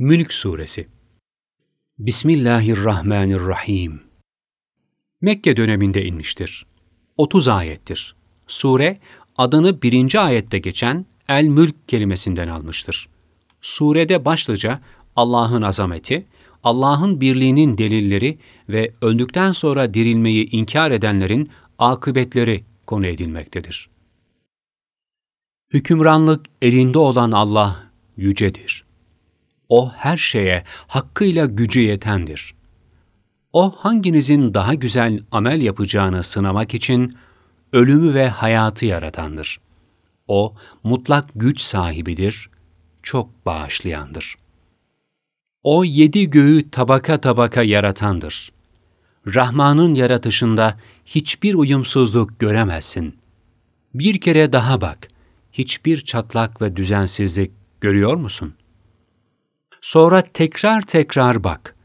Mülk Suresi Bismillahirrahmanirrahim Mekke döneminde inmiştir. 30 ayettir. Sure, adını birinci ayette geçen El-Mülk kelimesinden almıştır. Surede başlıca Allah'ın azameti, Allah'ın birliğinin delilleri ve öldükten sonra dirilmeyi inkar edenlerin akıbetleri konu edilmektedir. Hükümranlık elinde olan Allah yücedir. O her şeye hakkıyla gücü yetendir. O hanginizin daha güzel amel yapacağını sınamak için ölümü ve hayatı yaratandır. O mutlak güç sahibidir, çok bağışlayandır. O yedi göğü tabaka tabaka yaratandır. Rahman'ın yaratışında hiçbir uyumsuzluk göremezsin. Bir kere daha bak, hiçbir çatlak ve düzensizlik görüyor musun? Sonra tekrar tekrar bak.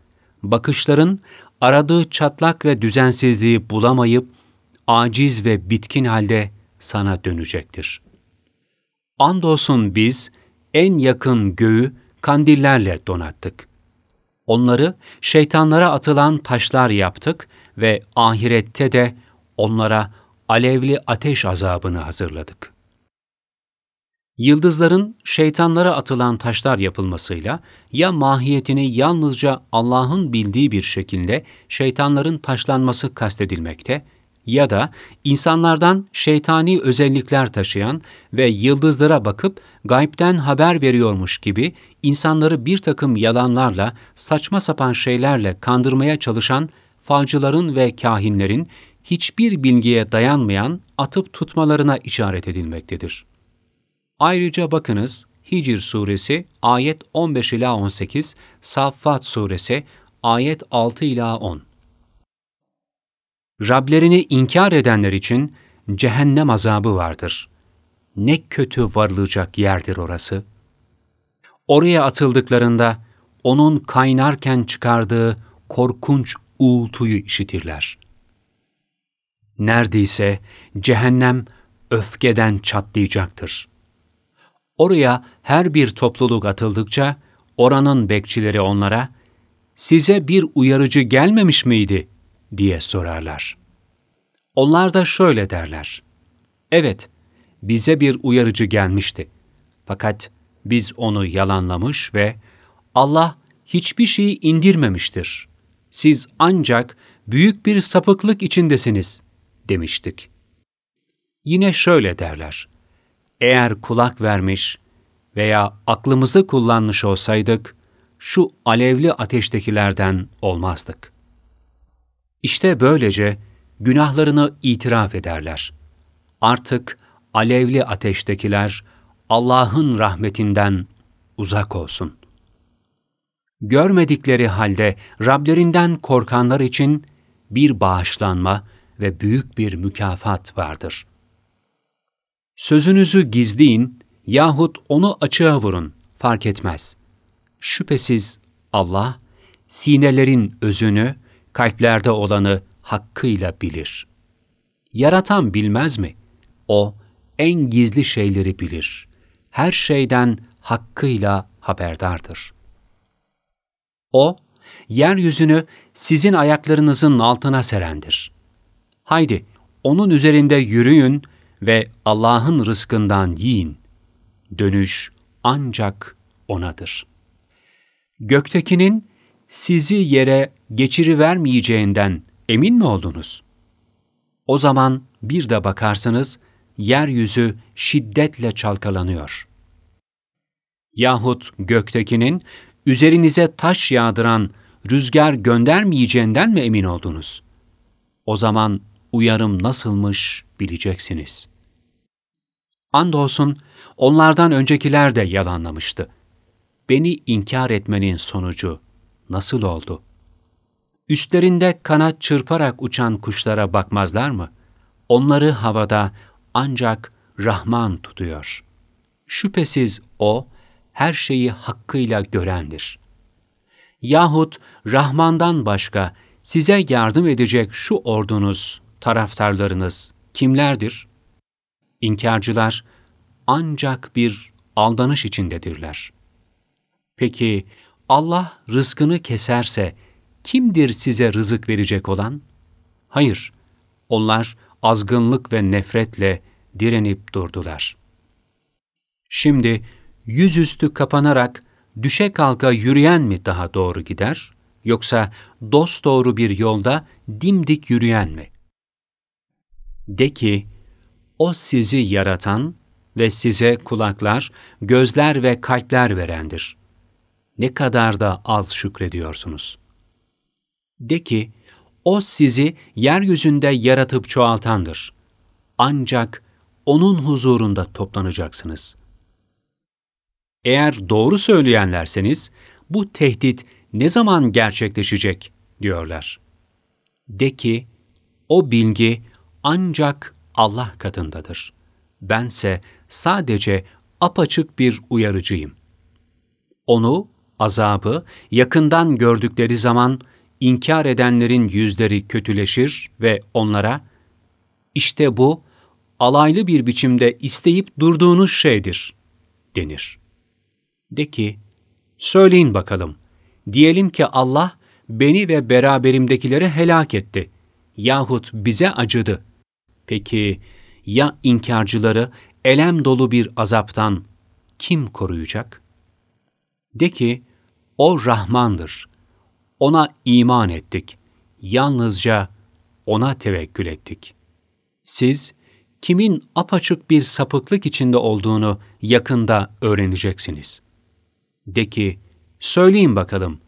Bakışların aradığı çatlak ve düzensizliği bulamayıp aciz ve bitkin halde sana dönecektir. Andolsun biz en yakın göğü kandillerle donattık. Onları şeytanlara atılan taşlar yaptık ve ahirette de onlara alevli ateş azabını hazırladık. Yıldızların şeytanlara atılan taşlar yapılmasıyla ya mahiyetini yalnızca Allah'ın bildiği bir şekilde şeytanların taşlanması kastedilmekte ya da insanlardan şeytani özellikler taşıyan ve yıldızlara bakıp gaybden haber veriyormuş gibi insanları bir takım yalanlarla, saçma sapan şeylerle kandırmaya çalışan falcıların ve kahinlerin hiçbir bilgiye dayanmayan atıp tutmalarına işaret edilmektedir. Ayrıca bakınız Hicr suresi ayet 15 ila 18, Saffat suresi ayet 6 ila 10. Rablerini inkar edenler için cehennem azabı vardır. Ne kötü varılacak yerdir orası. Oraya atıldıklarında onun kaynarken çıkardığı korkunç uğultuyu işitirler. Neredeyse cehennem öfkeden çatlayacaktır. Oraya her bir topluluk atıldıkça oranın bekçileri onlara size bir uyarıcı gelmemiş miydi diye sorarlar. Onlar da şöyle derler. Evet, bize bir uyarıcı gelmişti. Fakat biz onu yalanlamış ve Allah hiçbir şeyi indirmemiştir. Siz ancak büyük bir sapıklık içindesiniz demiştik. Yine şöyle derler. Eğer kulak vermiş veya aklımızı kullanmış olsaydık, şu alevli ateştekilerden olmazdık. İşte böylece günahlarını itiraf ederler. Artık alevli ateştekiler Allah'ın rahmetinden uzak olsun. Görmedikleri halde Rablerinden korkanlar için bir bağışlanma ve büyük bir mükafat vardır. Sözünüzü gizleyin yahut onu açığa vurun, fark etmez. Şüphesiz Allah, sinelerin özünü, kalplerde olanı hakkıyla bilir. Yaratan bilmez mi? O, en gizli şeyleri bilir. Her şeyden hakkıyla haberdardır. O, yeryüzünü sizin ayaklarınızın altına serendir. Haydi, onun üzerinde yürüyün ve Allah'ın rızkından yiyin. Dönüş ancak O'nadır. Göktekinin sizi yere geçirivermeyeceğinden emin mi oldunuz? O zaman bir de bakarsınız, yeryüzü şiddetle çalkalanıyor. Yahut göktekinin üzerinize taş yağdıran rüzgar göndermeyeceğinden mi emin oldunuz? O zaman uyarım nasılmış bileceksiniz. Andolsun onlardan öncekiler de yalanlamıştı. Beni inkar etmenin sonucu nasıl oldu? Üstlerinde kanat çırparak uçan kuşlara bakmazlar mı? Onları havada ancak Rahman tutuyor. Şüphesiz O, her şeyi hakkıyla görendir. Yahut Rahman'dan başka size yardım edecek şu ordunuz, taraftarlarınız kimlerdir? İnkarcılar ancak bir aldanış içindedirler. Peki Allah rızkını keserse kimdir size rızık verecek olan? Hayır, onlar azgınlık ve nefretle direnip durdular. Şimdi yüzüstü kapanarak düşe kalka yürüyen mi daha doğru gider, yoksa dosdoğru bir yolda dimdik yürüyen mi? De ki, o sizi yaratan ve size kulaklar, gözler ve kalpler verendir. Ne kadar da az şükrediyorsunuz. De ki, o sizi yeryüzünde yaratıp çoğaltandır. Ancak O'nun huzurunda toplanacaksınız. Eğer doğru söyleyenlerseniz, bu tehdit ne zaman gerçekleşecek diyorlar. De ki, o bilgi ancak Allah katındadır. Bense sadece apaçık bir uyarıcıyım. Onu, azabı yakından gördükleri zaman inkar edenlerin yüzleri kötüleşir ve onlara, işte bu, alaylı bir biçimde isteyip durduğunuz şeydir, denir. De ki, söyleyin bakalım, diyelim ki Allah beni ve beraberimdekileri helak etti yahut bize acıdı. Peki ya inkarcıları elem dolu bir azaptan kim koruyacak? De ki, O Rahmandır. Ona iman ettik. Yalnızca O'na tevekkül ettik. Siz, kimin apaçık bir sapıklık içinde olduğunu yakında öğreneceksiniz. De ki, söyleyin bakalım,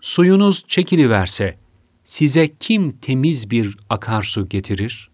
suyunuz çekiliverse, size kim temiz bir akarsu getirir?